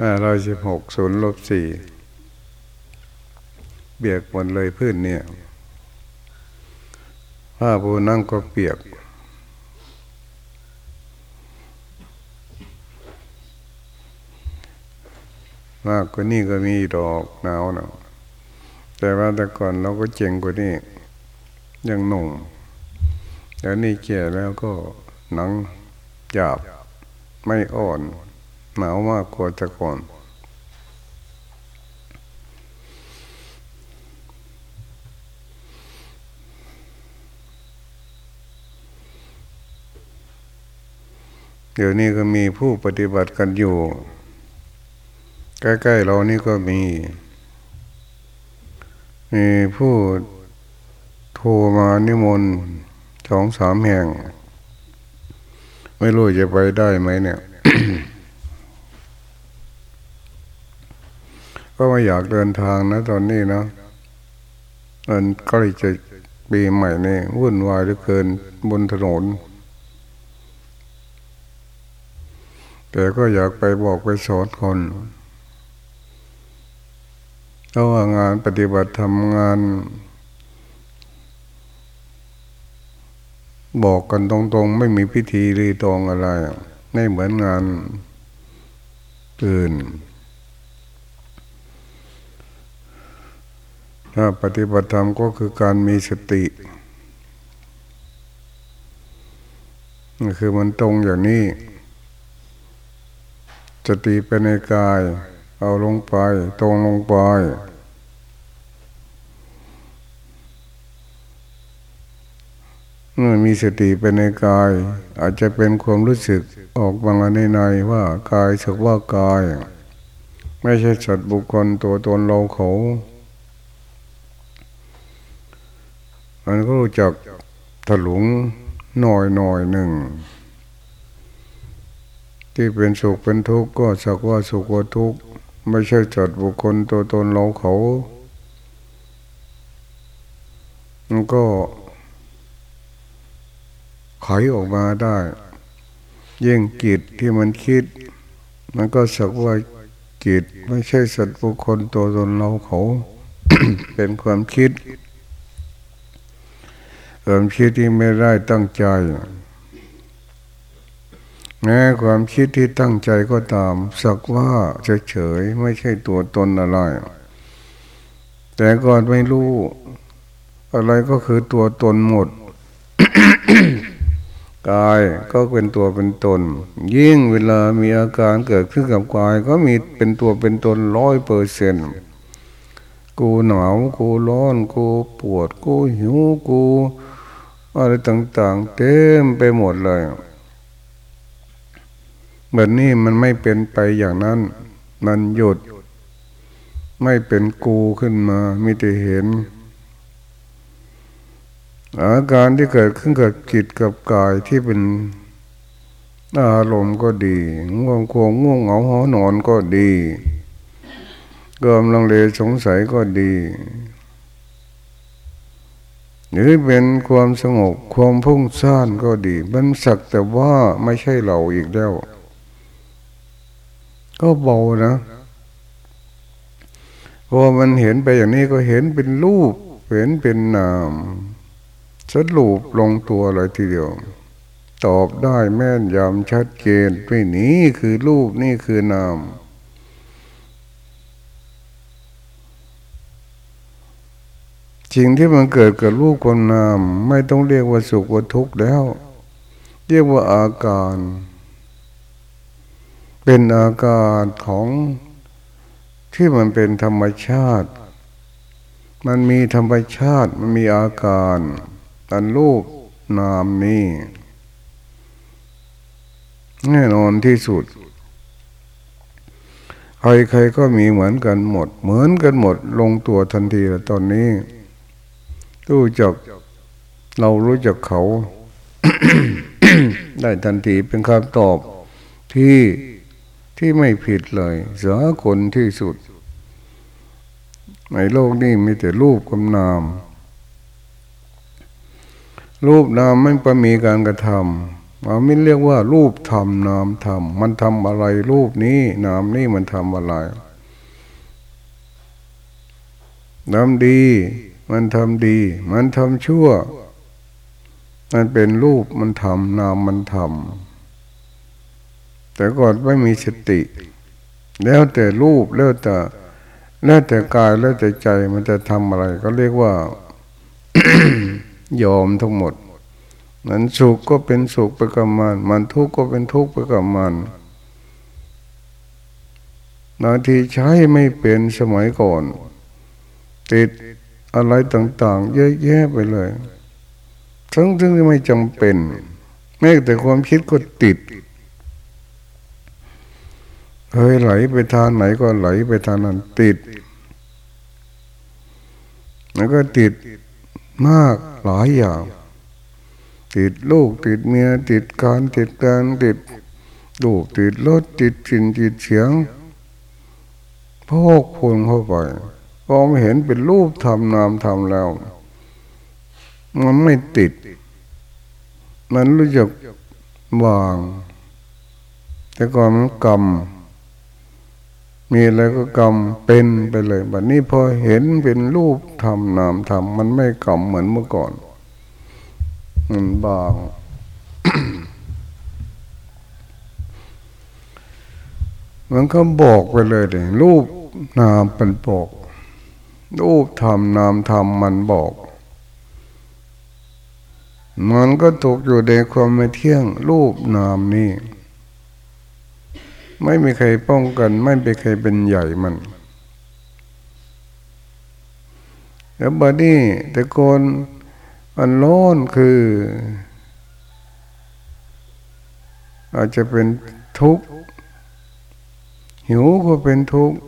ห้าร้อยสิบหกศูนย์ลบสี่เบียกหมดเลยพื้นเนี่ยผ้าปูนั่งก็เปียก มากกว่านี้ก็มีดอกหนาวนะแต่ว่าแต่ก่อนเราก็เจ๋งกว่านี้ยังหนุ่มแต่นี่แก่แล้วก็หนังหยาบไม่อ่อน หนาวมากกว่าแต่ก่อนเดี๋ยวนี้ก็มีผู้ปฏิบัติกันอยู่ ใกล้ๆเรานี่ก็มี มีผู้โทรมานิมนต์สองสามแห่ง ไม่รู้จะไปได้ไหมเนี่ย ก็ไม่อยากเดินทางนะ ตอนนี้นะมันก็เลยจะปีใหม่นี่วุ่นวายเหลือเกินบนถนน แต่ก็อยากไปบอกไปสอนคนเพราะว่างานปฏิบัติทำงาน บอกกันตรงๆ ไม่มีพิธีรีตองอะไร ไม่เหมือนงานอื่น ถ้าปฏิบัติธรรมก็คือการมีสติคือมันตรงอย่างนี้สติเป็นในกาย เอาลงไป ตรงลงไป เมื่อมีสติเป็นในกาย อาจจะเป็นความรู้สึกออกบางในในว่ากายสักว่ากาย ไม่ใช่สัตว์บุคคลตัวตนเราเขา มันก็รู้จักถลุงหน่อยหน่อยหนึ่ง ที่เป็นสุขเป็นทุกข์ก็สักว่าสุขว่าทุกข์ไม่ใช่จัดบุคคลตัวตนเราเขามันก็ไขออกมาได้ ยิ่งกิจที่มันคิด มันก็สักว่ากิจไม่ใช่สัตว์บุคคลตัวตนเราเขา เป็นความคิด ความคิดที่ไม่ได้ตั้งใจแม้ความคิดที่ตั้งใจก็ตาม สักว่าเฉยๆไม่ใช่ตัวตนอะไร แต่ก่อนไม่รู้ อะไรก็คือตัวตนหมด กายก็เป็นตัวเป็นตน ยิ่งเวลามีอาการเกิดขึ้นกับกาย ก็มีเป็นตัวเป็นตนร้อยเปอร์เซนกูหนาวกูร้อนกูปวดกูหิวกู อะไรต่างๆ เต็มไปหมดเลยแบบนี้มันไม่เป็นไปอย่างนั้น มันหยุด ไม่เป็นกูขึ้นมามีแต่เห็น อาการที่เกิดขึ้นกับจิตกับกายที่เป็นอารมณ์ก็ดีง่วงควงง่วงเหงาหอนอนก็ดีเกิมลังเลสงสัยก็ดี หรือเป็นความสงบความพุ่งซ่านก็ดีมันสักแต่ว่าไม่ใช่เราอีกแล้ว ก็เบานะพอมันเห็นไปอย่างนี้ก็เห็นเป็นรูป เห็นเป็นนามสรุปลงตัวเลยทีเดียว ตอบได้แม่นยำชัดเจนไม่นี้คือรูปนี่คือนาม สิ่งที่มันเกิดกับรูปกับนาม ไม่ต้องเรียกว่าสุขว่าทุกข์แล้ว เรียกว่าอาการ เป็นอาการของที่มันเป็นธรรมชาติ มันมีธรรมชาติมันมีอาการอันรูปนามนี้แน่นอนที่สุด ใครๆก็มีเหมือนกันหมด เหมือนกันหมดลงตัวทันทีแล้วตอนนี้ รู้จัก เรารู้จักเขา ได้ทันทีเป็นคำตอบที่ที่ไม่ผิดเลยสาคนที่สุด ในโลกนี้มีแต่รูปกับนาม รูปนามไม่ประมีการกระทำมันไม่เรียกว่า รูปธรรมนามธรรมมันทำอะไร รูปนี้ นามนี้มันทำอะไรทำดี มันทำดี มันทำชั่ว มันเป็นรูปมันทำนามมันทำแต่ก่อนไม่มีสติ แล้วแต่รูปแล้วแต่แล้วแต่กายแล้วแต่ใจมันจะทำอะไร ก็เรียกว่ายอมทั้งหมด มันสุขก็เป็นสุขไปกับมัน มันทุกข์ก็เป็นทุกข์ไปกับมันบางทีใช้ไม่เป็นสมัยก่อน ติด อะไรต่าง ๆ เยอะแยะไปเลย ทั้งที่ไม่จำเป็น แม้แต่ความคิดก็ติดเคยไหลไปทางไหนก็ไหลไปทางนั้นติด แล้วก็ติดมากหลายอย่าง ติดลูกติดเมียติดการติดการติดลูกติดรถติดสินติดเสียงพกพูนเข้าไป อมเห็นเป็นรูปทำนามทำแล้ว มันไม่ติด มันรู้จักวาง แต่ก่อนมันกรรมมีอะไรก็กรรมเป็นไปเลยบัดนี้พอเห็นเป็นรูปทำนามทำมันไม่กรรมเหมือนเมื่อก่อนมันบางมันก็บอกไปเลยเลยรูปนามเป็นบอก รูปทำนามทำมันบอกมันก็ตกอยู่ในความไม่เที่ยงรูปนามนี่ ไม่มีใครป้องกัน ไม่มีใครเป็นใหญ่มัน แล้วบัดนี้แต่กนอันร้อนคือ อาจจะเป็นทุกข์หิวก็เป็นทุกข์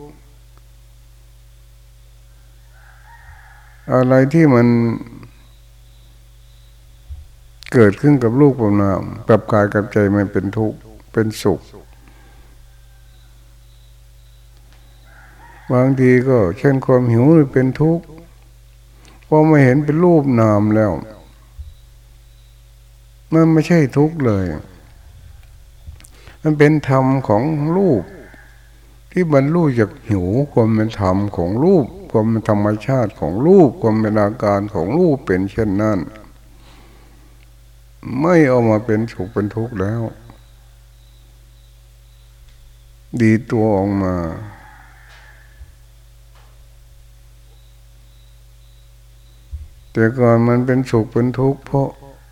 อะไรที่มันเกิดขึ้นกับลูกผมนามกับกายกับใจมันเป็นทุกข์เป็นสุข บางทีก็เช่นความหิวเป็นทุกข์พอมาเห็นเป็นรูปนามแล้วมันไม่ใช่ทุกข์เลย มันเป็นธรรมของรูป ที่บรรลุจากหิวความเป็นธรรมของรูปความธรรมชาติของรูปความเป็นอาการของรูปเป็นเช่นนั้น ไม่เอามาเป็นสุขเป็นทุกข์แล้ว ดีตัวออกมา แต่ก่อนมันเป็นสุขเป็นทุกข์เพราะ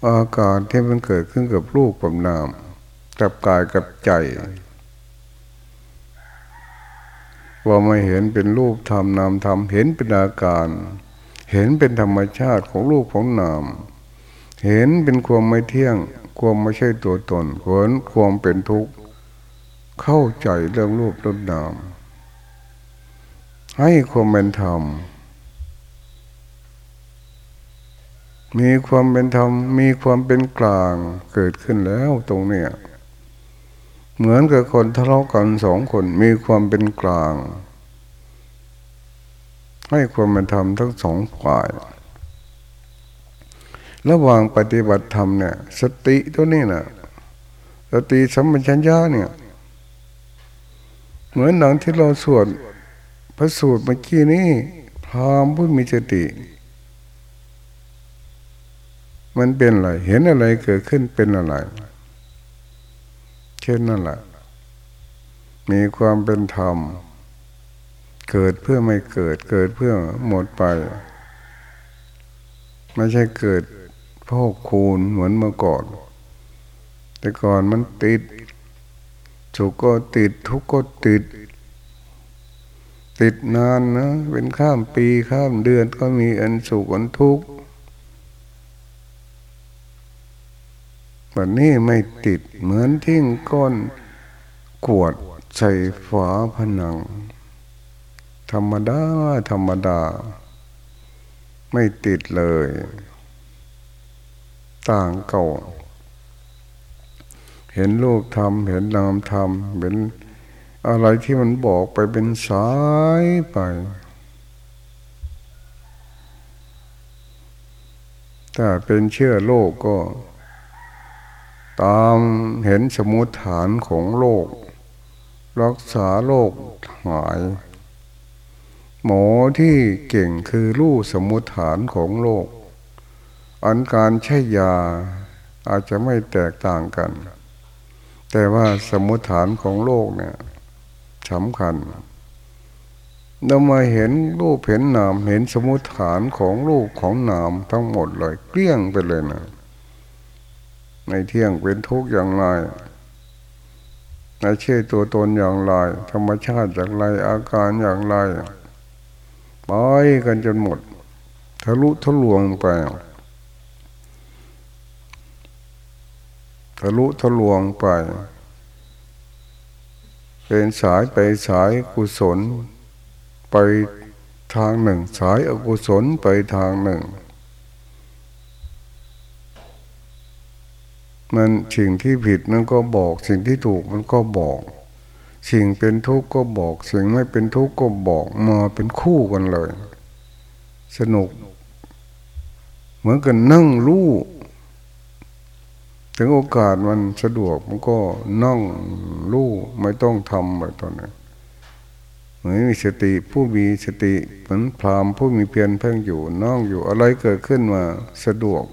อาการที่มันเกิดขึ้นกับรูปกับนามกับกายกับใจ ว่าไม่เห็นเป็นรูปธรรมนามธรรมเห็นเป็นอาการ เห็นเป็นธรรมชาติของรูปของนาม เห็นเป็นความไม่เที่ยง ความไม่ใช่ตัวตนเห็นความเป็นทุกข์เข้าใจเรื่องรูปเรื่องนาม ให้ความเป็นธรรมมีความเป็นธรรมมีความเป็นกลางเกิดขึ้นแล้วตรงเนี้ย เหมือนกับคนทะเลาะกันสองคนมีความเป็นกลาง ให้ความเป็นธรรมทั้งสองฝ่าย ระหว่างปฏิบัติธรรมเนี่ย สติตัวนี้นะสติสัมปชัญญะเนี่ย เหมือนหนังที่เราสวดพระสูตรเมื่อกี้นี้พรามผู้มีสติ มันเป็นอะไร เห็นอะไรเกิดขึ้นเป็นอะไร เช่นนั่นแหละมีความเป็นธรรม เกิดเพื่อไม่เกิด เกิดเพื่อหมดไป ไม่ใช่เกิดพอกคูณเหมือนเมื่อก่อน แต่ก่อนมันติดสุขก็ติดทุกข์ก็ติด ติดนานนะ เป็นข้ามปีข้ามเดือนก็มีอันสุขอันทุกข์ วันนี้ไม่ติดเหมือนทิ้งก้นกวดใส่ฝาผนัง ธรรมดาธรรมดา ไม่ติดเลย ต่างเก่า เห็นรูปธรรม เห็นนามธรรมเป็นอะไรที่มันบอกไปเป็นสายไป ถ้าเป็นเชื่อโลกก็ ตามเห็นสมุทฐานของโลก รักษาโลกหาย หมอที่เก่งคือรู้สมุทฐานของโลก อันการใช้ยาอาจจะไม่แตกต่างกัน แต่ว่าสมุทฐานของโลกเนี่ยสำคัญเรามาเห็นรูปเห็นนามเห็นสมุทฐานของรูปของนามทั้งหมดเลยเกลี้ยงไปเลยนะ ในเที่ยงเป็นทุกข์อย่างไรในเชื่อตัวตนอย่างไร ธรรมชาติอย่างไรอาการอย่างไรไปกันจนหมด ทะลุทะลวงไป ทะลุทะลวงไป เป็นสายไปสายกุศล ไปทางหนึ่ง สายอกุศลไปทางหนึ่ง มันสิ่งที่ผิดมันก็บอก สิ่งที่ถูกมันก็บอก สิ่งเป็นทุกข์ก็บอก สิ่งไม่เป็นทุกข์ก็บอกมาเป็นคู่กันเลย สนุก เหมือนกันนั่งรู้ถึงโอกาสมันสะดวกมันก็นั่งรู้ไม่ต้องทำแบบตอนนี้เหมือนมีสติผู้มีสติเหมือนพรามผู้มีเพียรเพ่งอยู่นั่งอยู่อะไรเกิดขึ้นมาสะดวก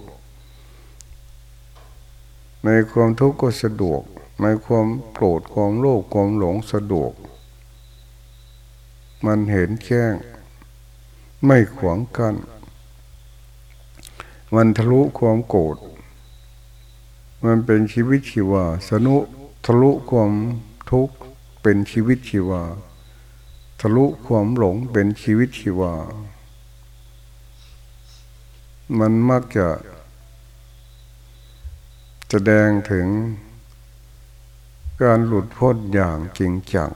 ในความทุกข์ก็สะดวก ในความโกรธความโลภความหลงสะดวก มันเห็นแจ้งไม่ขวางกัน มันทะลุความโกรธ มันเป็นชีวิตชีวา สนุทะลุความทุกข์เป็นชีวิตชีวา ทะลุความหลงเป็นชีวิตชีวา มันมักจะ แสดงถึงการหลุดพ้นอย่างจริงจัง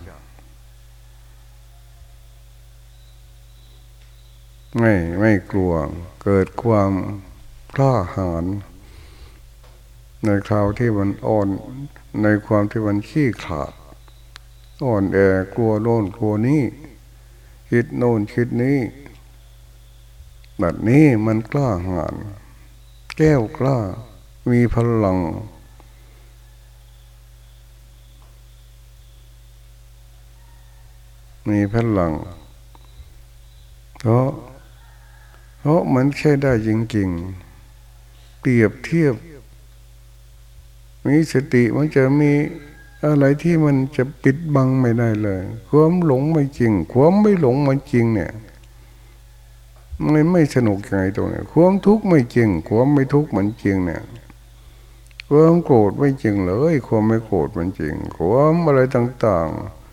ไม่ไม่กลัวเกิดความกล้าหาญในคราวที่มันอ่อนในความที่มันขี้ขาด อ่อนแอกลัวโน่นกลัวนี้คิดโน่นคิดนี้แบบนี้มันกล้าหาญแก้วกล้า มีพลัง มีพลัง เพราะ เพราะมันใช่ได้จริงๆ เปรียบเทียบ มีสติมันจะมีอะไรที่มันจะปิดบังไม่ได้เลย ความหลงไม่จริง ความไม่หลงมันจริงเนี่ยมันไม่สนุกยังไงตรงนี้ความทุกข์ไม่จริง ความไม่ทุกข์มันจริงเนี่ย ความโกรธไม่จริงเลย ความไม่โกรธมันจริง ความอะไรต่าง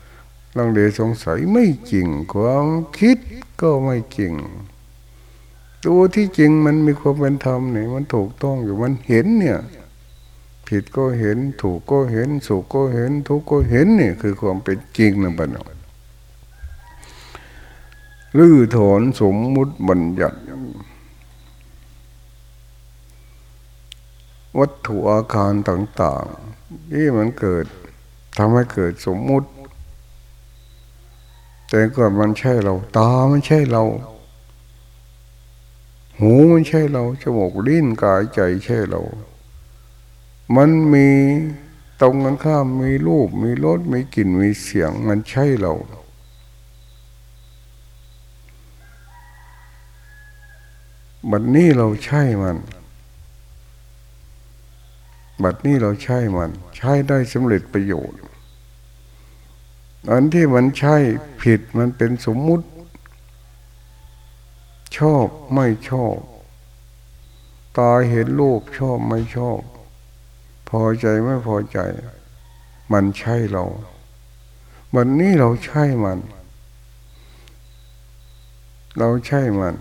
ๆลังเลสงสัยไม่จริง ความคิดก็ไม่จริง ตัวที่จริงมันมีความเป็นธรรมเนี่ยมันถูกต้องอยู่มันเห็นเนี่ย ผิดก็เห็นถูกก็เห็น สุขก็เห็น ทุกข์ก็เห็นเนี่ยคือความเป็นจริงนะบัณฑิตลื้อถอนสมมุติบัญญัติ วัตถุอาการต่างๆ ที่มันเกิดทำให้เกิดสมมุติ แต่ก่อนมันใช่เรา ตาไม่ใช่เรา หูไม่ใช่เราจมูกลิ้นกายใจใช่เรา มันมีตรงกันข้ามมีรูป มีรสมีกลิ่นมีเสียงมันใช่เราบัดนนี้เราใช่มัน บัดนี้เราใช้มัน ใช้ได้สำเร็จประโยชน์ อันที่มันใช่ผิดมันเป็นสมมุติ ชอบไม่ชอบ ตาเห็นรูปชอบไม่ชอบ พอใจไม่พอใจ มันใช่เราวันนี้เราใช่มัน เราใช่มัน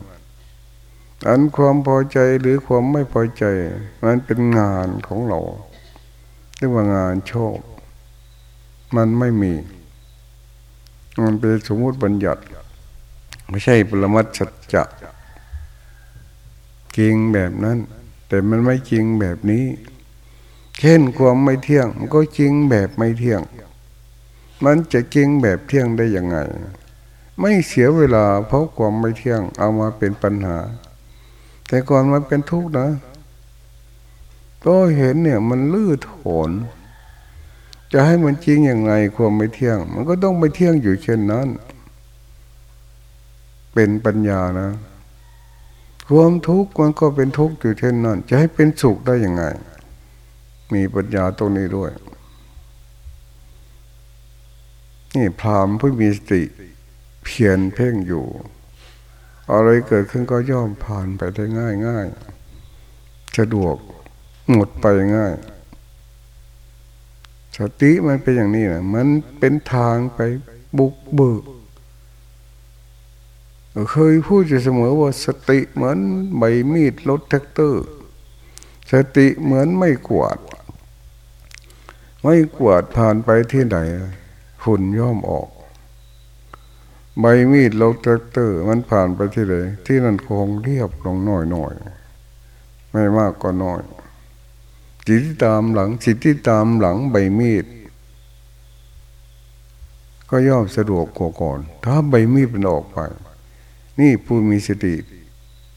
อันความพอใจหรือความไม่พอใจ มันเป็นงานของเราเรียกว่างานโชค มันไม่มีมันเป็นสมมติบัญญัติ ไม่ใช่ปรมัตสัจจะจริงแบบนั้น แต่มันไม่จริงแบบนี้ เช่นความไม่เที่ยง มันก็จริงแบบไม่เที่ยง มันจะจริงแบบเที่ยงได้ยังไง ไม่เสียเวลาเพราะความไม่เที่ยงเอามาเป็นปัญหา แต่ก่อนมันเป็นทุกข์นะก็เห็นเนี่ยมันลื้อถอนจะให้มันจริงอย่างไงความไม่เที่ยง มันก็ต้องไม่เที่ยงอยู่เช่นนั้น เป็นปัญญานะ ความทุกข์มันก็เป็นทุกข์อยู่เช่นนั้น จะให้เป็นสุขได้ยังไง มีปัญญาตรงนี้ด้วย นี่พรามผู้มีสติ เพียรเพ่งอยู่ อะไรเกิดขึ้นก็ย่อมผ่านไปได้ง่ายง่ายสะดวกหมดไปง่าย สติมันเป็นอย่างนี้นะมันเป็นทางไปบุกเบิกเคยพูดอยู่เสมอว่าสติเหมือนใบมีดรถแทรกเตอร์ สติเหมือนไม้กวาด ไม้กวาดผ่านไปที่ไหนฝุ่นย่อมออก ใบมีดรถแทรกเตอร์ มันผ่านไปที่ไหนที่นั่นคงเรียบลงหน่อยหน่อยไม่มากก็น้อยจิตที่ตามหลังจิตที่ตามหลังใบมีด ก็ย่อมสะดวกกว่าก่อน ถ้าใบมีดมันออกไป นี่ผู้มีสติ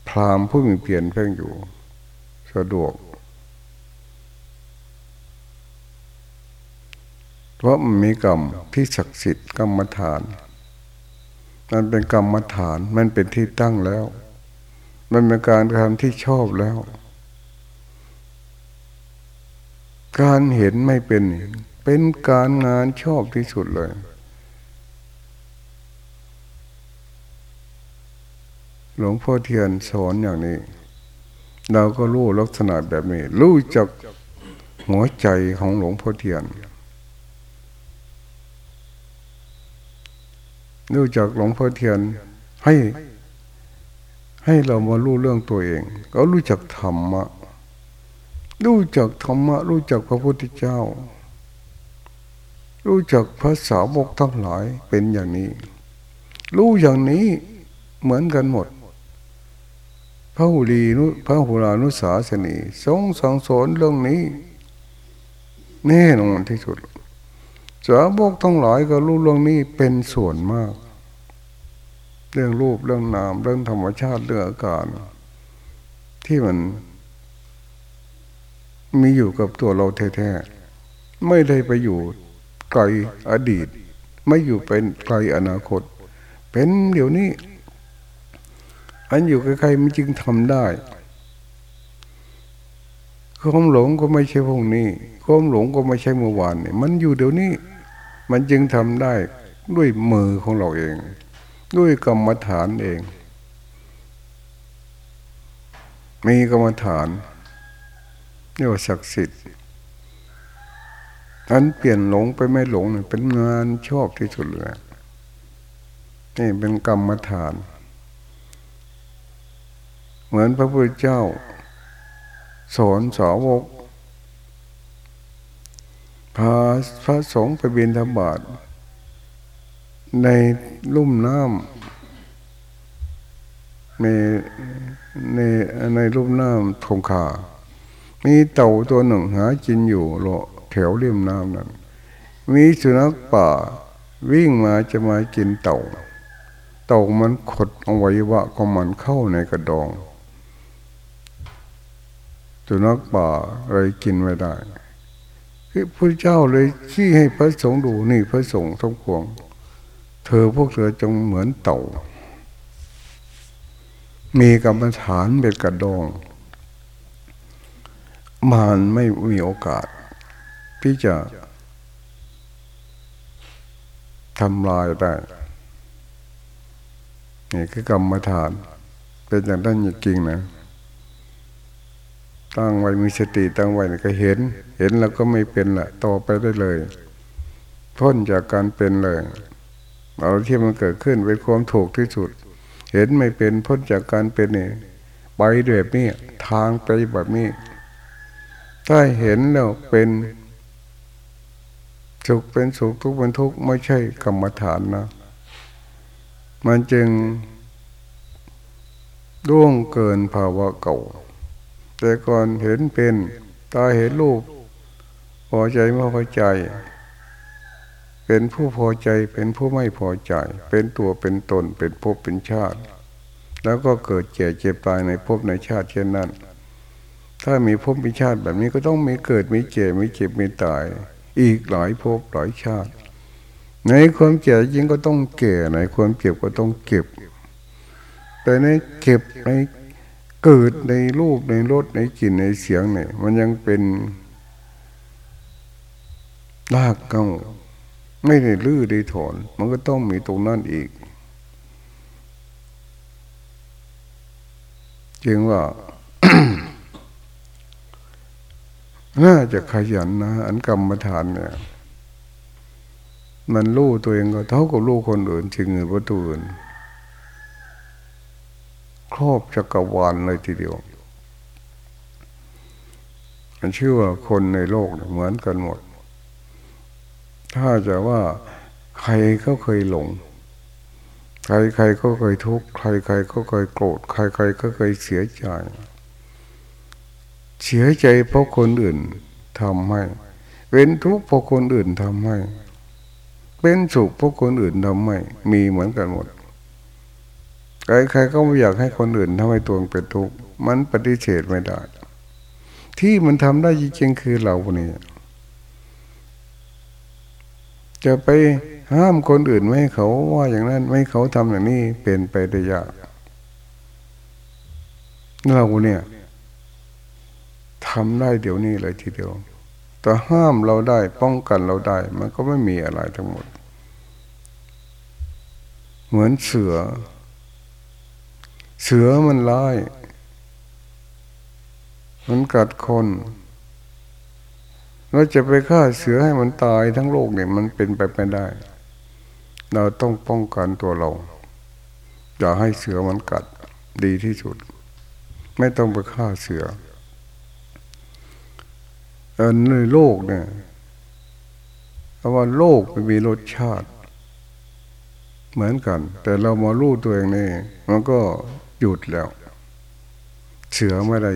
พรามผู้มีเพียรเพ่งอยู่ สะดวก เพราะมันมีกรรมที่ศักดิ์สิทธิ์กรรมฐาน มันเป็นกรรมฐาน มันเป็นที่ตั้งแล้ว มันเป็นการทำที่ชอบแล้ว การเห็นไม่เป็น เป็นการงานชอบที่สุดเลย หลวงพ่อเทียนสอนอย่างนี้ เราก็รู้ลักษณะแบบนี้ รู้จักหัวใจของหลวงพ่อเทียน รู้จักหลวงพ่อเทียนให้ ให้เรามารู้เรื่องตัวเอง ก็รู้จักธรรมะ รู้จักธรรมะ รู้จักพระพุทธเจ้า รู้จักภาษาบกทั้งหลายเป็นอย่างนี้ รู้อย่างนี้เหมือนกันหมดพระหุลีนุพระหุลานุสาสนีทรงสังสอนเรื่องนี้แน่นอนที่สุด สาวกทั้งหลายก็รู้เรื่องนี้เป็นส่วนมาก เรื่องรูปเรื่องนามเรื่องธรรมชาติเรื่องอาการที่มัน มีอยู่กับตัวเราแท้ๆไม่ได้ไปอยู่ไกลอดีต ไม่อยู่เป็นไกลอนาคต เป็นเดี๋ยวนี้ อันอยู่ใครๆมันจึงทำได้ความหลงก็ไม่ใช่พวกนี้ความหลงก็ไม่ใช่เมื่อวานนี่มันอยู่เดี๋ยวนี้ มันจึงทำได้ด้วยมือของเราเอง ด้วยกรรมฐานเอง มีกรรมฐานเรียกว่าศักดิ์สิทธิ์อันเปลี่ยนหลงไปไม่หลงเป็นงานชอบที่สุดเลยนี่เป็นกรรมฐาน เหมือนพระพุทธเจ้า สอนสาวก พาพระสงฆ์ไปบินธบาตในลุ่มน้ำในในในลุ่มน้ำทงขามีเต่าตัวหนึ่งหากินอยู่รอแถวเริมน้ำนั้น มีสุนัขป่าวิ่งมาจะมากินเต่า เต่ามันขดเอาไว้วะของมันเข้าในกระดองสุนัขป่าเลยกินไม่ได้ คือพระเจ้าเลยชี้ให้พระสงฆ์ดูนี่พระสงฆ์ทงควง เธอพวกเธอจงเหมือนเต่า มีกรรมฐานเป็นกระดองมันไม่มีโอกาส ที่จะทำลายได้นี่คือกรรมฐาน เป็นอย่างนั้นจริงๆนะ ตั้งไว้มีสติตั้งไว้ก็เห็น เห็นแล้วก็ไม่เป็นละต่อไปได้เลยพ้นจากการเป็นเลยเอาที่มันเกิดขึ้นเป็นความถูกที่สุด เห็นไม่เป็นพ้นจากการเป็นนี่ไปแบบนี้ทางไปแบบนี้ถ้าเห็นแล้วเป็นสุขเป็นสุขทุกข์เป็นทุกข์ไม่ใช่กรรมฐานนะ มันจึงร่วงเกินภาวะเก่า แต่ก่อนเห็นเป็นตาเห็นรูปพอใจไม่พอใจ เป็นผู้พอใจเป็นผู้ไม่พอใจ เป็นตัวเป็นตนเป็นภพเป็นชาติ แล้วก็เกิดเจ็บเจ็บตายในภพในชาติเช่นนั้น ถ้ามีภพมีชาติแบบนี้ก็ต้องมีเกิดมีเจ็บมีเจ็บมีตาย อีกหลายภพหลายชาติ ในความเจ็บจริงก็ต้องเก่ในความเจ็บก็ต้องเก็บ แต่ในเก็บใน เกิดในรูปในรสในกลิ่นในเสียงเนี่ย มันยังเป็นลากเก้าไม่ได้ลื้อได้ถอน มันก็ต้องมีตรงนั้นอีกจึงว่าน่าจะขยันนะ อันกรรมฐานเนี่ย มันรู้ตัวเองก็เท่ากับรู้คนอื่นชิงเงินวัตถุอื่น ครอบจักรวาลเลยทีเดียวมันชื่อว่าคนในโลกเหมือนกันหมด ถ้าจะว่าใครเขาเคยหลง ใครใครก็เคยทุกข์ใครใครก็เคยโกรธใครใครก็เคยเสียใจ เสียใจเพราะคนอื่นทำให้เป็นทุกข์เพราะคนอื่นทำให้เป็นสุขเพราะคนอื่นทำให้มีเหมือนกันหมด ใครๆก็ไม่อยากให้คนอื่นทำให้ตัวเป็นทุกข์มันปฏิเสธไม่ได้ ที่มันทำได้จริงๆคือเราเนี่ยจะไปห้ามคนอื่นไม่ให้เขาว่าอย่างนั้น ไม่เขาทำอย่างนี้เป็นไปได้ยากเราเนี่ยทำได้เดี๋ยวนี้เลยทีเดียว แต่ห้ามเราได้ป้องกันเราได้ มันก็ไม่มีอะไรทั้งหมด เหมือนเสือ เสือมันร้าย มันกัดคนเราจะไปฆ่าเสือให้มันตายทั้งโลกเนี่ยมันเป็นไปไม่ได้ เราต้องป้องกันตัวเรา อย่าให้เสือมันกัดดีที่สุด ไม่ต้องไปฆ่าเสือในโลกเนี่ยเพราะว่าโลกมันมีรสชาติ เหมือนกัน แต่เรามาลู่ตัวเองนี่มันก็หยุดแล้ว เสือไม่ได้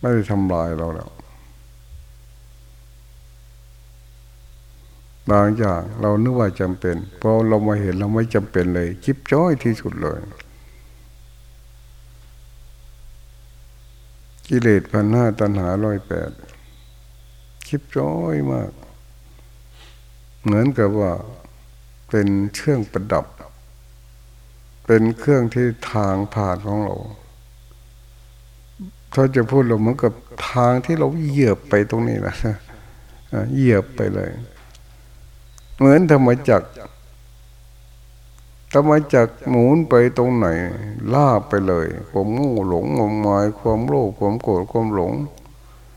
ไม่ได้ทำลายเราแล้วบางอย่างเรานึกว่าจำเป็นพอเรามาเห็นเราไม่จำเป็นเลยจิบจ้อยที่สุดเลย กิเลสพันห้าตัณหาร้อยแปดคิบจ้อยมาก เหมือนกับว่า เป็นเครื่องประดับ เป็นเครื่องที่ทางผ่านของเราถ้าจะพูดเราเหมือนกับทางที่เราเหยียบไปตรงนี้นะเหยียบไปเลย เหมือนธรรมจักรทำไมจากรหมุนไปตรงไหนล่าไปเลยความงูหลงงมงายความโลภความโกรธความหลง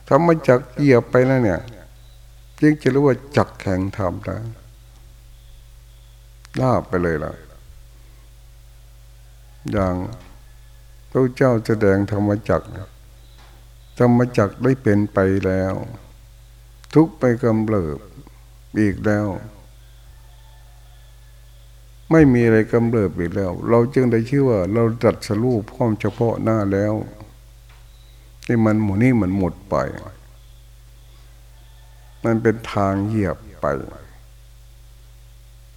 ทำไมจากรเหยียบไปนั่นเนี่ยจึงจะรู้ว่าจักแข่งทำนะล่าไปเลยล่ะ อย่างพระเจ้าแสดงธรรมจักธรรมจักได้เป็นไปแล้ว ทุกไปกำเริบอีกแล้ว ไม่มีอะไรกำเริบอีกแล้ว เราจึงได้ชื่อว่า เราจัดสรูปพร้อมเฉพาะหน้าแล้วที่มันหมูนี่มันหมดไป มันเป็นทางเหยียบไป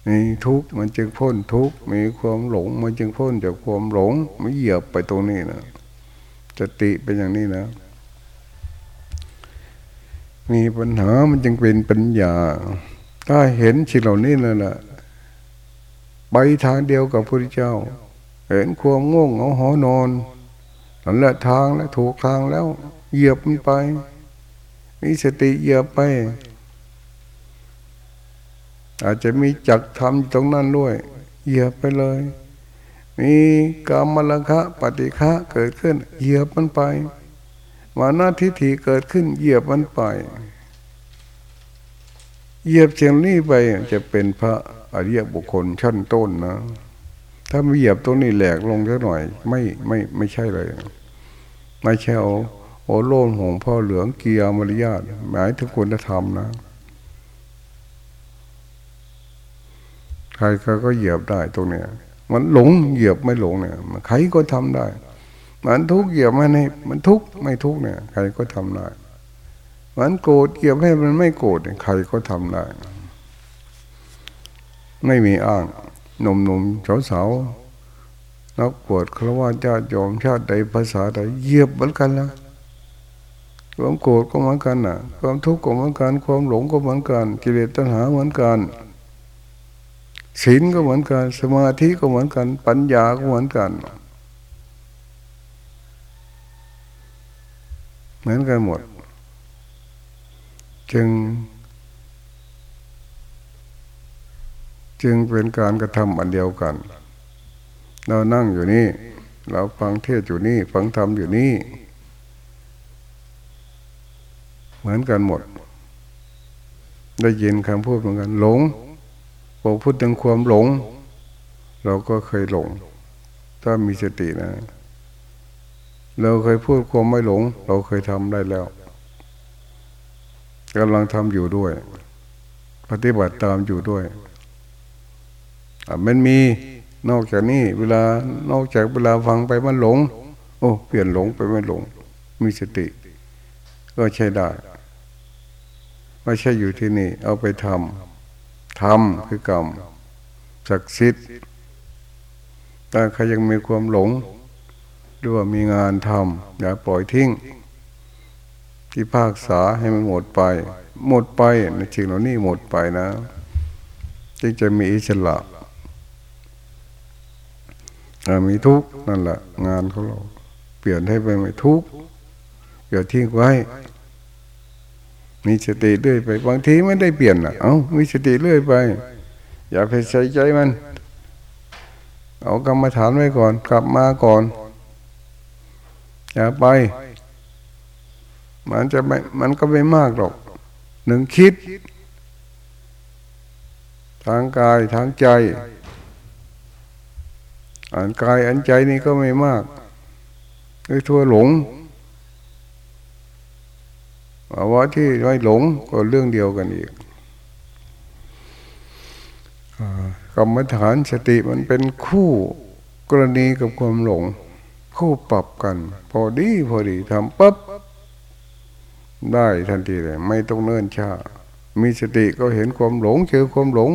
มีทุกข์มันจึงพ้นทุกข์มีความหลง มันจึงพ้นจากความหลงมันเหยียบไปตรงนี้นะสติเป็นอย่างนี้นะ มีปัญหามันจึงเป็นปัญญา ถ้าเห็นสิ่งเหล่านี้แล้วล่ะไปทางเดียวกับพระพุทธเจ้า เห็นความง่วงเอาหอนอนนั่นแหละทางแล้วถูกทางแล้ว เหยียบมันไป มีสติเหยียบไป อาจจะมีจักทำตรงนั้นด้วยเหยียบไปเลย มีกรรมลคะปฏิฆะเกิดขึ้นเหยียบมันไปมานาทิฏฐิเกิดขึ้นเหยียบมันไปเหยียบเชียงนี้ไปจะเป็นพระอริยบุคคลชั้นต้นนะ ถ้าไม่เหยียบตัวนี้แหลกลงสักหน่อย ไม่ไม่ไม่ใช่เลย ไม่ใช่โอโอโลนหงพ่อเหลืองเกียร์มารยาทหมายถึงคุณธรรมนะ ใครก็เหยียบได้ตรงเนี้ยมันหลงเหยียบไม่หลงเนี่ยใครก็ทำได้ มันทุกเหยียบมันให้มันทุกไม่ทุกเนี่ย ใครก็ทำได้ มันโกรธเหยียบให้มันไม่โกรธใครก็ทำได้ ไม่มีอ้างหนุ่มหนุ่มสาวสาวนักปวดครวญญาติโยมชาติใดภาษาใดเหยียบเหมือนกันละความโกรธก็เหมือนกันน่ะ ความทุกข์ก็เหมือนกัน ความหลงก็เหมือนกัน กิเลสตัณหาเหมือนกัน ศีลก็เหมือนกัน สมาธิก็เหมือนกัน ปัญญาก็เหมือนกัน เหมือนกันหมด จึง จึงเป็นการกระทำอันเดียวกัน เรานั่งอยู่นี่ เราฟังเทศอยู่นี่ ฟังธรรมอยู่นี่ เหมือนกันหมด ได้ยินคำพูดเหมือนกัน หลง พอพูดถึงความหลง เราก็เคยหลง ถ้ามีสตินะ เราเคยพูดความไม่หลง เราเคยทำได้แล้วกำลังทำอยู่ด้วย ปฏิบัติตามอยู่ด้วยมันมีนอกจากนี้ เวลานอกจากเวลาฟังไปมันหลง โอ้เปลี่ยนหลงไปไม่หลง มีสติ ก็ใช้ได้ไม่ใช่อยู่ที่นี่ เอาไปทำ ทำคือกรรมศักดิ์สิทธิ์แต่ใครยังมีความหลงหรือว่ามีงานทำอย่าปล่อยทิ้ง ที่ภาคษาให้มันหมดไป หมดไปในจริงเหล่านี้หมดไปนะ จึงจะมีอิสระมีทุกนั่นแหละ งานของเรา เปลี่ยนให้ไปไม่ทุกอย่าทิ้งไว้ มีสติเรื่อยไป บางทีไม่ได้เปลี่ยนอะเอามีสติเรื่อยไป อย่าไปใส่ใจมัน เอากรรมฐานไว้ก่อน กลับมาก่อน อย่าไป มันจะไม่มันก็ไม่มากหรอก หนึ่งคิด ทางกายทางใจอันกายอันใจนี่ก็ไม่มากคือทั่วหลง ภาวะที่ไม่หลงก็เรื่องเดียวกันอีกกรรมฐานสติมันเป็นคู่กรณีกับความหลง คู่ปรับกัน พอดีพอดีทำปั๊บได้ทันทีเลย ไม่ต้องเนิ่นช้ามีสติก็เห็นความหลง เจอความหลง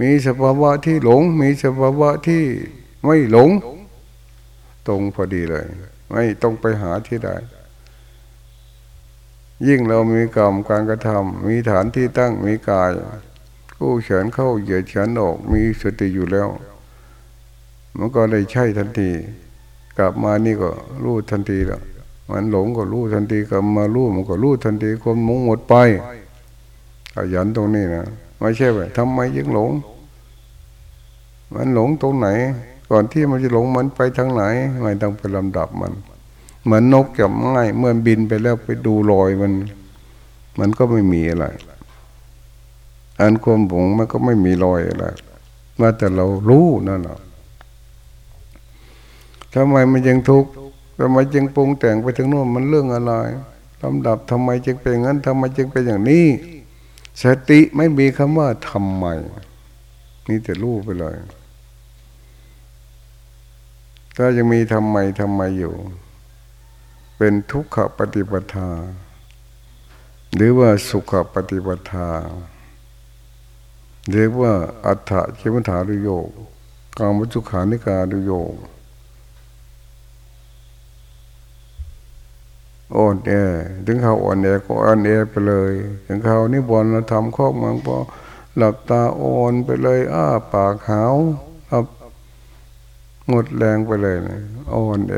มีสภาวะที่หลง มีสภาวะที่ไม่หลง ตรงพอดีเลย ไม่ต้องไปหาที่ใด ยิ่งเรามีกรรมการกระทำมีฐานที่ตั้งมีกายกู้เฉินเข้าเหยียดเฉินออกมีสติอยู่แล้ว มันก็ได้ใช่ทันที กลับมานี่ก็รู้ทันทีแล้วมันหลงก็รู้ทันทีกลับมารู้มันก็รู้ทันทีคนมุงหมดไปขยันตรงนี้นะไม่ใช่ไหมทำไมยังหลง มันหลงตรงไหน ก่อนที่มันจะหลงมันไปทางไหนไม่ต้องไปลำดับมัน เหมือนนกจับง่ายเมื่อบินไปแล้วไปดูรอยมัน มันก็ไม่มีอะไร อันความหลงมันก็ไม่มีรอยอะไรว่าแต่เรารู้นั่นแหละทำไมมันยังทุกข์ทำไมจึงปรุงแต่งไปถึงโน้นมันเรื่องอะไรลำดับทำไมจึงเป็นงั้นทำไมจึงเป็นอย่างนี้ สติไม่มีคำว่าทำไมนี่แต่รู้ไปเลยถ้ายังมีทำไมทำไมอยู่ เป็นทุกขปฏิปทา หรือว่าสุขปฏิปทา เรียกว่าอัฏฐเิมถาดุโยกกามุจุขานิกาดุโยกอ่อนแอถึงเขาอ่อนแอก็อ่อนแอไปเลย ถึงเขานี่บอลเราทำข้อมังพอหลับตาอ่อนไปเลย อ้าปากขาวหมดแรงไปเลยนะอ่อนแอ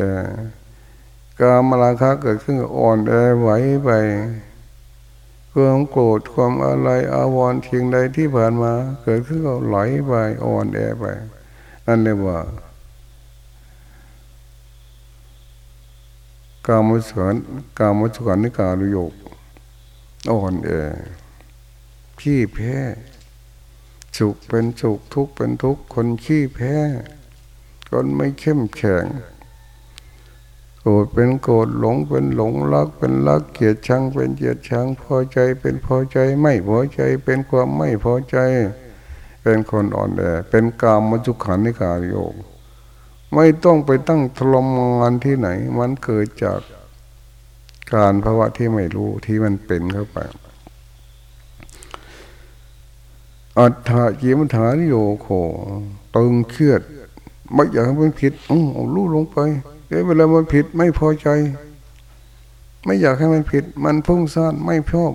กามราคะเกิดขึ้นอ่อนแอไหวไปความโกรธความอะไรอาวรณ์เพียงใดที่ผ่านมา เกิดขึ้นก็ไหลไปอ่อนแอไปนั่นเรียกว่ากามสุขันกามสุขันนิการุโยกอ่อนแอขี้แพ้สุขเป็นสุขทุกข์เป็นทุกข์คนขี้แพ้คนไม่เข้มแข็ง โกรธเป็นโกรธหลงเป็นหลงรักเป็นรักเกลียดชังเป็นเกลียดชังพอใจเป็นพอใจไม่พอใจเป็นความไม่พอใจ เป็นคนอ่อนแอเป็นกามมัจุขันนิการโยกไม่ต้องไปตั้งทรมานที่ไหน มันเกิดจากการภาวะที่ไม่รู้ที่มันเป็นเข้าไป อัตถะจิมถานโยโคตึงเครียด ไม่อยากให้มันผิดอ๋อรู้ลงไป เวลามันผิดไม่พอใจ ไม่อยากให้มันผิด มันพุ่งซ่านไม่ชอบ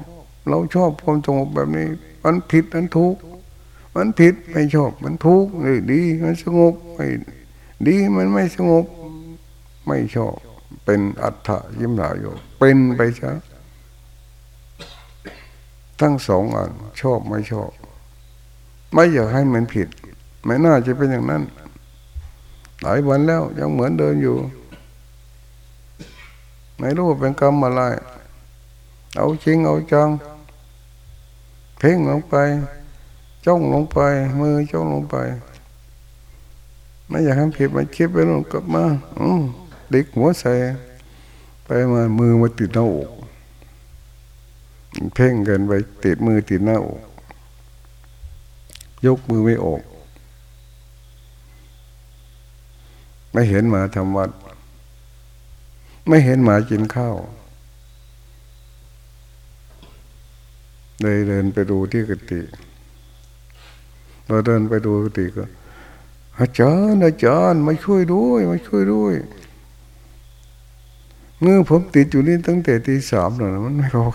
เราชอบความสงบแบบนี้ มันผิดมันทุกข์มันผิดไม่ชอบ มันทุกข์เลยดี มันสงบไม่ดีมันไม่สงบไม่ชอบ เป็นอัตถะยิมหลายอยู่เป็นไปซะทั้งสองอันชอบไม่ชอบ ไม่อยากให้มันผิด ไม่น่าจะเป็นอย่างนั้น หลายวันแล้วยังเหมือนเดิมอยู่ ไม่รู้เป็นกรรมอะไร เอาจริงเอาจัง เพ่งลงไป จ้องลงไป มือจ้องลงไป ไม่อยากให้ผิดมันคิดไปนู่นกลับมาอืมดิกหัวใส่ไปมามือมาติดหน้าอกเพ่งกันไปติดมือติดหน้าอกยกมือไม่ออก ไม่เห็นมาทำวัด ไม่เห็นหมากินข้าวเลยเดินไปดูที่กติเราเดินไปดูกติก็อาจารย์อาจารย์มาช่วยด้วยมาช่วยด้วยเมื่อผมติดอยู่นี่ตั้งแต่ตีสามแล้วมันไม่รู้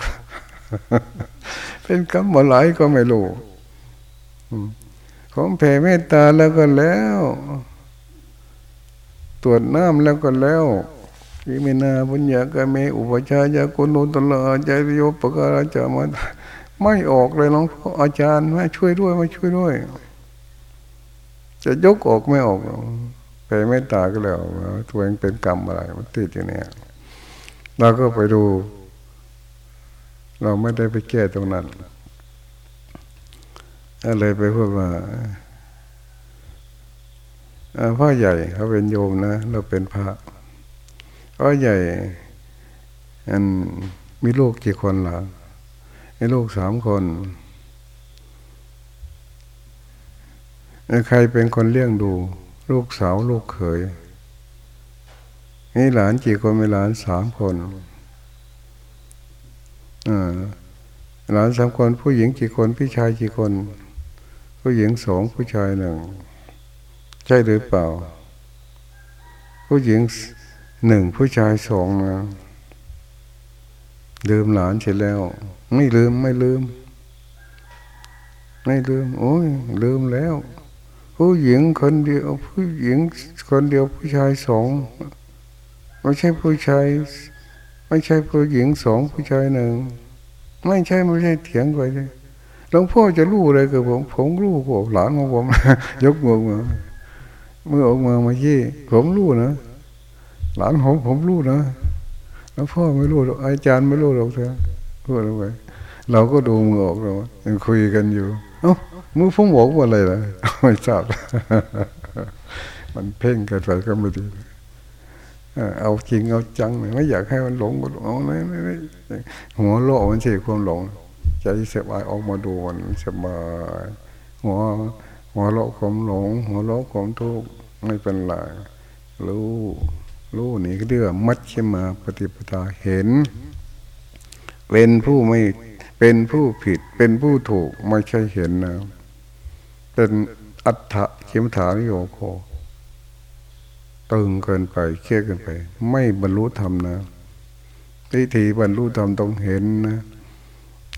เป็นกรรมอะไรก็ไม่รู้ของแผ่เมตตาแล้วก็แล้ว ตรวจน้ำแล้วก็แล้ว ยิมินาบุญญากเมอุปชายากุนุตละใจโยปกราจามาไม่ออกเลยน้องออาจารย์มาช่วยด้วยมาช่วยด้วย จะยกออกไม่ออกแผ่เมตตาก็แล้วตัวเองเป็นกรรมอะไรมันติดอย่างนี้เราก็ไปดู เราไม่ได้ไปแก้ตรงนั้นอะไรไปพูดว่าพ่อใหญ่เขาเป็นโยมนะ เราเป็นพระ พ่อใหญ่อันมีลูกกี่คนล่ะมีลูกสามคนใครเป็นคนเลี้ยงดู ลูกสาวลูกเขยมีหลานกี่คนมีหลานสามคนหลานสามคน ผู้หญิงกี่คนพี่ชายกี่คน ผู้หญิงสองผู้ชายหนึ่งใช่หรือเปล่า ผู้หญิง หนึ่งผู้ชายสองนะลืมหลานเสร็จแล้ว ไม่ลืมไม่ลืม ไม่ลืม โอ้ย ลืมแล้ว ผู้หญิงคนเดียว ผู้หญิงคนเดียวผู้ชายสองไม่ใช่ผู้ชายไม่ใช่ผู้หญิงสองผู้ชายหนึ่งไม่ใช่ไม่ใช่เถียงไปเลยหลวงพ่อจะรู้อะไรกับผม ผมรู้ผมหลานของผม ยกมือมาเมื่อออกมามาเย่ผมรู้นะ หลานผมผมรู้นะ แล้วพ่อไม่รู้หรอกอาจารย์ไม่รู้หรอกเธอพูดอะไรเราก็ดูมือออกเรายังคุยกันอยู่ เอ้ามือผมบอกว่าอะไรล่ะไม่ทราบ มันเพ่งกันไปก็ไม่ดีเอาจริงเอาจังไม่อยากให้มันหลงก็หลงไม่ไม่ไม่หัวโลกมันเสียความหลงใจสบายออกมาดูมันสบายหัวหัวโลกความหลง หัวโลกความทุกข์ไม่เป็นไรรู้ รู้นี่ก็เรียกมัดเข้มาปฏิปทาเห็น เป็นผู้ไม่เป็นผู้ผิดเป็นผู้ถูกไม่ใช่เห็นนะเป็นอัฏฐะเข็มถานิโยโคตึงเกินไปเครียดเกินไป ไม่บรรลุธรรมนะวิธีบรรลุธรรมต้องเห็นนะ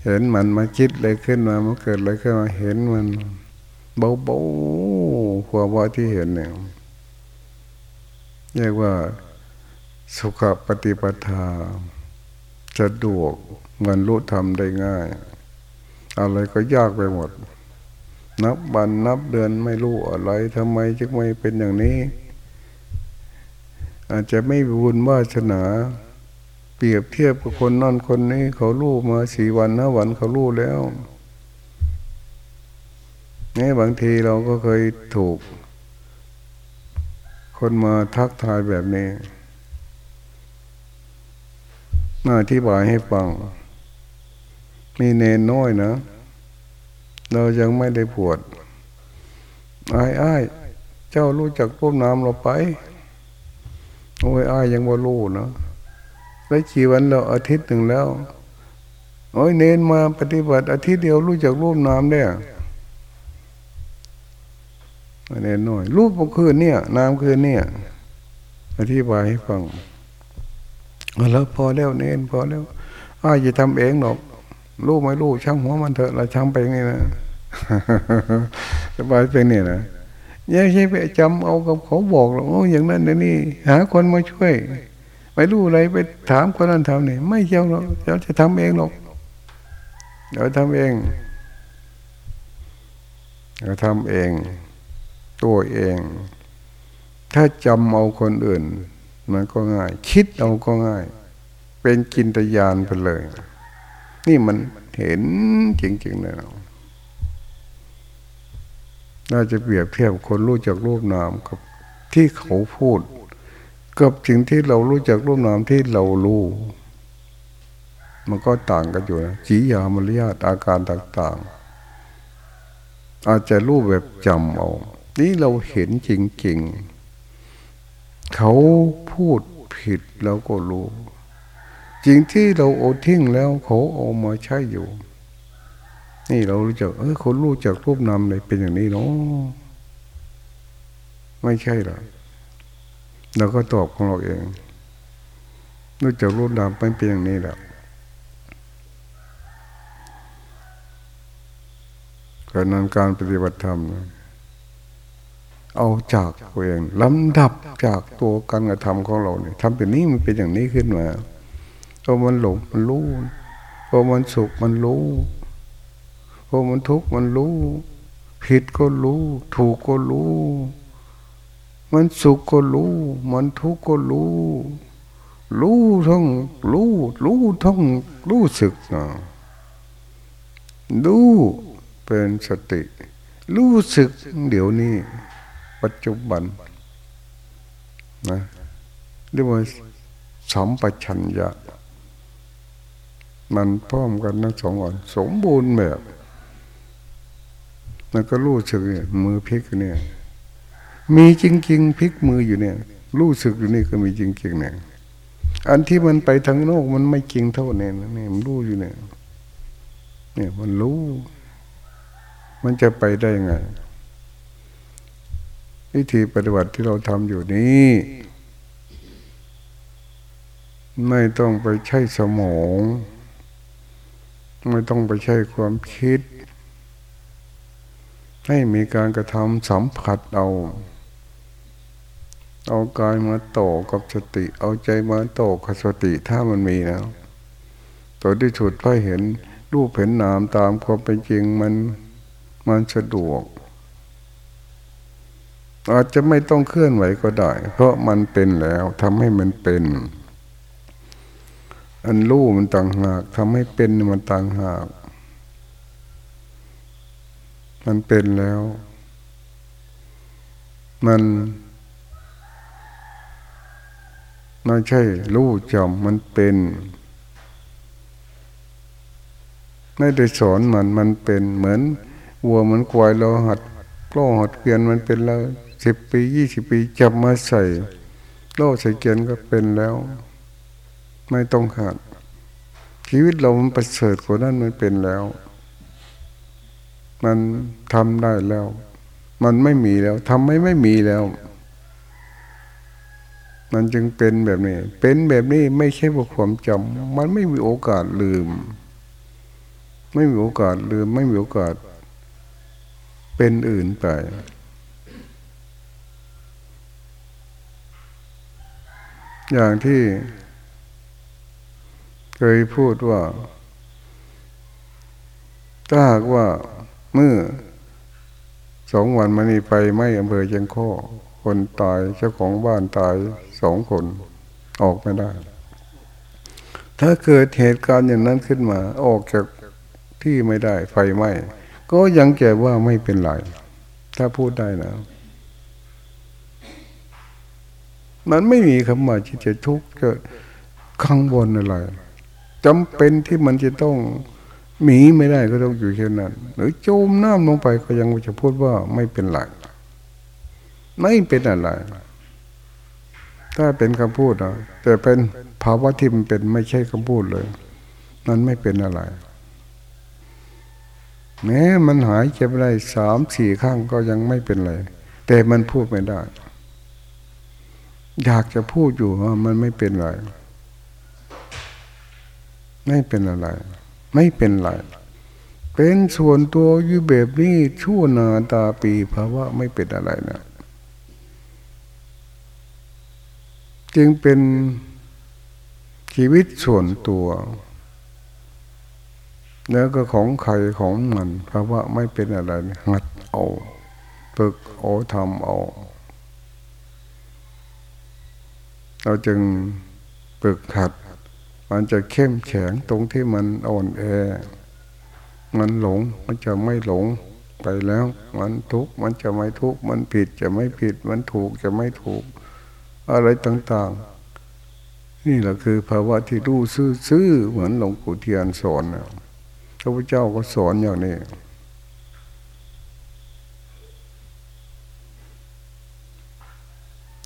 เห็นมันมาคิดอะไรขึ้นมามันเกิดอะไรขึ้นมาเห็นมัน เบาๆความว่าที่เห็นเนี่ย เรียกว่าสุขปฏิปทาจะดวกเงินรู้ทำได้ง่าย อะไรก็ยากไปหมด นับบันนับเดือนไม่รู้อะไรทำไมจึงไม่เป็นอย่างนี้ อาจจะไม่บุญวาสนา เปรียบเทียบกับคนนั่นคนนี้ เขารู้มาสี่วันห้าวันเขารู้แล้วนี่บางทีเราก็เคยถูก คนมาทักทายแบบนี้มาอธิบายให้ฟัง มีเนนน้อยนะ เรายังไม่ได้ปวดไอ้ไอ้เจ้ารู้จักพุ่มน้ำเราไป โอ้ยไอ้ยังบ่ารู้นะได้กี่วันแล้วอาทิตย์หนึ่งแล้ว โอ้ยเนนมาปฏิบัติอาทิตย์เดียวรู้จักรูปน้ำได้ เนนน้อย รูปมันคือเนี่ย น้ำคือเนี่ย อธิบายให้ฟังแล้วพอแล้วเน้นพอแล้วอ้าจะทำเองหรอกรู้ไม่รู้ช่างหัวมันเถอะเราช่างไปไงนะสบายเป็นเนี่ยนะยังใช่ไปจำเอากับเขาบอกหรอกอย่างนั้นนี่หาคนมาช่วยไม่รู้อะไรไปถามคนนั้นทำนี่ไม่เจ้าหรอกเราจะทำเองหรอกเราทำเองเราทำเอง ตัวเอง ถ้าจำเอาคนอื่น มันก็ง่าย คิดเอาก็ง่าย เป็นกินตยานไปเลย นี่มันเห็นจริงๆเลยเราน่าจะเปรียบเทียบคนรู้จักรูปนามกับที่เขาพูด กับสิ่งที่เรารู้จักรูปนามที่เรารู้มันก็ต่างกันอยู่นะจียามารยาทอาการต่าง ๆ อาจจะรู้แบบจำเอา นี่เราเห็นจริงๆ เขาพูดผิดเราก็รู้ จริงที่เราโอทิ้งแล้วเขาเอามาใช้อยู่ นี่เรารู้จัก เออคนรู้จักรูปนามเลยเป็นอย่างนี้เนาะไม่ใช่หรอกเราก็ตอบของเราเองรู้จักรูปนามเป็นเป็นอย่างนี้แหละการนั้นการปฏิบัติธรรม เอาจากตัวเองลำดับจากตัวการกระทำของเราเนี่ยทำเป็นนี้มันเป็นอย่างนี้ขึ้นมาพอมันหลงมันรู้พอมันสุขมันรู้พอมันทุกข์มันรู้ ผิดก็รู้ ถูกก็รู้ มันสุขก็รู้ มันทุกข์ก็รู้ รู้ทั้งรู้ รู้ทั้งรู้สึกนะรู้เป็นสติ รู้สึกเดี๋ยวนี้ ปัจจุบันนะเรียกว่าสัมปชัญญะ มันพร้อมกันทั้งสองอันสมบูรณ์แบบมันก็รู้สึกเนี่ยมือพลิกเนี่ย มีจริง ๆพลิกมืออยู่เนี่ย รู้สึกอยู่นี่ก็มีจริง ๆ เนี่ย อันที่มันไปทางโลกมันไม่จริงเท่าเนี่ยนี่มันรู้อยู่เนี่ย เนี่ยมันรู้ มันจะไปได้ไง วิธีปฏิบัติที่เราทำอยู่นี้ ไม่ต้องไปใช้สมอง ไม่ต้องไปใช้ความคิด ให้มีการกระทำสัมผัสเอาเอากายมาต่อกับสติ เอาใจมาต่อกับสติถ้ามันมีแล้วตัวที่สุดก็เห็นรูปเห็นนามตามความเป็นจริงมันมันสะดวก อาจจะไม่ต้องเคลื่อนไหวก็ได้ เพราะมันเป็นแล้วทำให้มันเป็น อันรู้มันต่างหากทำให้เป็นมันต่างหาก มันเป็นแล้ว มันไม่ใช่รู้จำมันเป็น ไม่ได้สอนมันมันเป็นเหมือนวัวเหมือนควายเราหัด กล้อหดเกียนมันเป็นแล้วสิบปียี่สิบปีจับมาใส่ โล่ใส่เกียนก็เป็นแล้ว ไม่ต้องขาด ชีวิตเรามันประเสริฐกว่านั้นมันเป็นแล้ว มันทำได้แล้ว มันไม่มีแล้วทำไม่ไม่มีแล้วมันจึงเป็นแบบนี้ เป็นแบบนี้ไม่ใช่ว่าความจำ มันไม่มีโอกาสลืม ไม่มีโอกาสลืม ไม่มีโอกาส เป็นอื่นไป อย่างที่เคยพูดว่า ถ้าหากว่าเมื่อสองวันมานี้ไปไม่อำเภอเชียงข้อ คนตายเจ้าของบ้านตายสองคนออกไม่ได้ ถ้าเกิดเหตุการณ์อย่างนั้นขึ้นมา ออกจากที่ไม่ได้ไฟไหม้ ก็ยังแก่ว่าไม่เป็นไร ถ้าพูดได้นะมันไม่มีคำว่าที่จะทุกข์จะข้างบนอะไรจำเป็นที่มันจะต้องหมีไม่ได้ก็ต้องอยู่เช่นนั้น หรือจมน้ำลงไปก็ยังจะพูดว่าไม่เป็นไรไม่เป็นอะไร ถ้าเป็นคำพูดนะแต่เป็นภาวะที่มันเป็นไม่ใช่คำพูดเลย มันไม่เป็นอะไร แม้มันหายเจ็บได้สามสี่ข้างก็ยังไม่เป็นไร แต่มันพูดไม่ได้ อยากจะพูดอยู่ว่ามันไม่เป็นไร ไม่เป็นอะไร ไม่เป็นไร เป็นส่วนตัวอยู่แบบนี้ชั่วนาตาปีภาวะไม่เป็นอะไรนะ จึงเป็นชีวิตส่วนตัว แล้วก็ของใครของมันภาะวะไม่เป็นอะไรหัดเอาฝึกเอาทำเอาเราจึงฝึกหัด มันจะเข้มแข็งตรงที่มันอ่อนแอ มันหลงมันจะไม่หลงไปแล้ว มันทุกข์มันจะไม่ทุกข์มันผิดจะไม่ผิด มันถูกจะไม่ถูก อะไรต่างๆ นี่แหละคือภาวะที่รู้ซื่อๆเหมือนหลวงปู่เทียนสอน พระพุทธเจ้าก็สอนอย่างนี้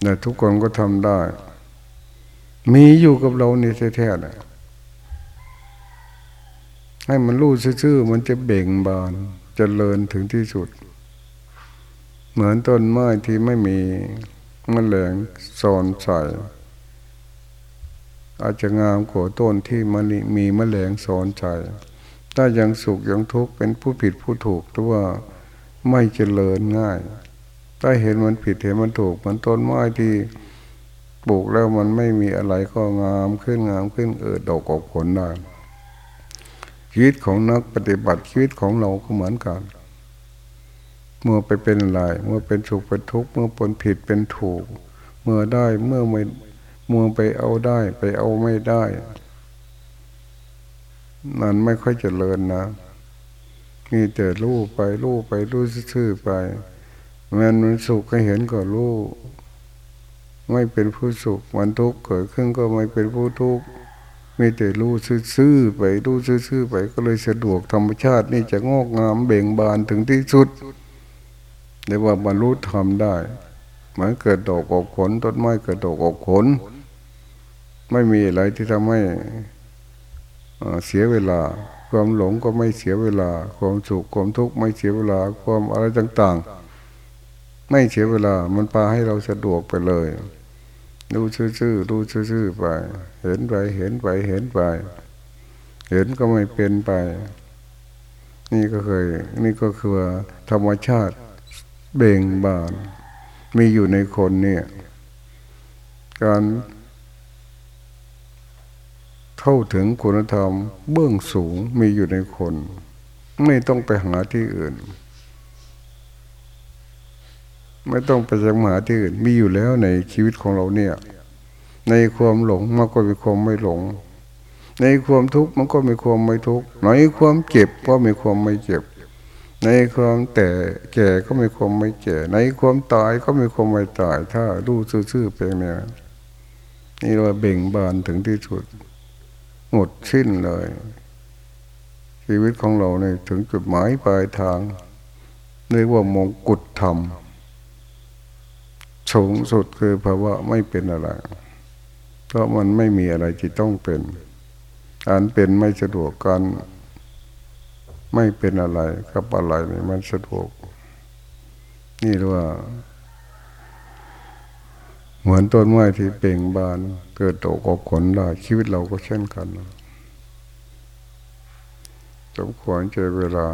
แต่ทุกคนก็ทำได้ มีอยู่กับเราในแท้ๆนะให้มันรู้ซื่อๆมันจะเบ่งบานจเจริญถึงที่สุด เหมือนต้นไม้ที่ไม่มีมแมลงซอนใส่อาจจะงามกว่าต้นที่มันมีมแมลงซอนใส่ ถ้ายังสุขยังทุกข์เป็นผู้ผิดผู้ถูกหรือว่าไม่เจริญง่าย ถ้าเห็นมันผิดเห็นมันถูก มันต้นไม้ที่ปลูกแล้วมันไม่มีอะไรก็งามขึ้นงามขึ้นเออดอกออกผลได้ชีวิตของนักปฏิบัติชีวิตของเราก็เหมือนกัน เมื่อไปเป็นอะไรเมื่อเป็นสุขเป็นทุกข์เมื่อเป็นผิดเป็นถูก เมื่อได้เมื่อไม่เมื่อไปเอาได้ ไปเอาไม่ได้ มันไม่ค่อยเจริญนะมีแต่รู้ไปรู้ไปรู้ซื่อไป มันมันสุขก็เห็นก็รู้ไม่เป็นผู้สุขมันทุกข์เกิดขึ้นก็ไม่เป็นผู้ทุกข์มีแต่รู้ซื่อไปรู้ซื่อไปก็เลยสะดวกธรรมชาตินี่จะงอกงามเบ่งบานถึงที่สุดเรียกว่าบรรลุธรรมได้เหมือนเกิดดอกออกผลต้นไม้เกิดดอกออกผล ไม่มีอะไรที่ทำให้ เสียเวลา ความหลงก็ไม่เสียเวลา ความสุขความทุกข์ไม่เสียเวลา ความอะไรต่างๆ ไม่เสียเวลา มันพาให้เราสะดวกไปเลยดูซื่อๆดูซื่อๆไป เห็นไปเห็นไปเห็นไป เห็นก็ไม่เป็นไป นี่ก็เคย นี่ก็คือธรรมชาติเบ่งบาน มีอยู่ในคนเนี่ย การ เข้าถึงคุณธรรมเบื้องสูงมีอยู่ในคน ไม่ต้องไปหาที่อื่น ไม่ต้องไปจังหาที่อื่น มีอยู่แล้วในชีวิตของเราเนี่ย ในความหลงมันก็มีความไม่หลง ในความทุกข์มันก็มีความไม่ทุกข์ในความเจ็บก็มีความไม่เจ็บ ในความแต่แก่ก็มีความไม่แก่ ในความตายก็มีความไม่ตาย ถ้ารู้ซื่อๆเป็นเนี่ยนี่เราเบ่งบานถึงที่สุด หมดสิ้นเลย ชีวิตของเราเนี่ยถึงจุดหมายปลายทางเรียกว่ามงกุฎธรรมสูงสุดคือภาวะไม่เป็นอะไร เพราะมันไม่มีอะไรที่ต้องเป็นการเป็นไม่สะดวกการไม่เป็นอะไรกับอะไรนี่มันสะดวก นี่เรียกว่า เหมือนต้นไม้ที่เป่งบาน เกิดโตกอบผลได้ชีวิตเราก็เช่นกันสมควรเจอเวลา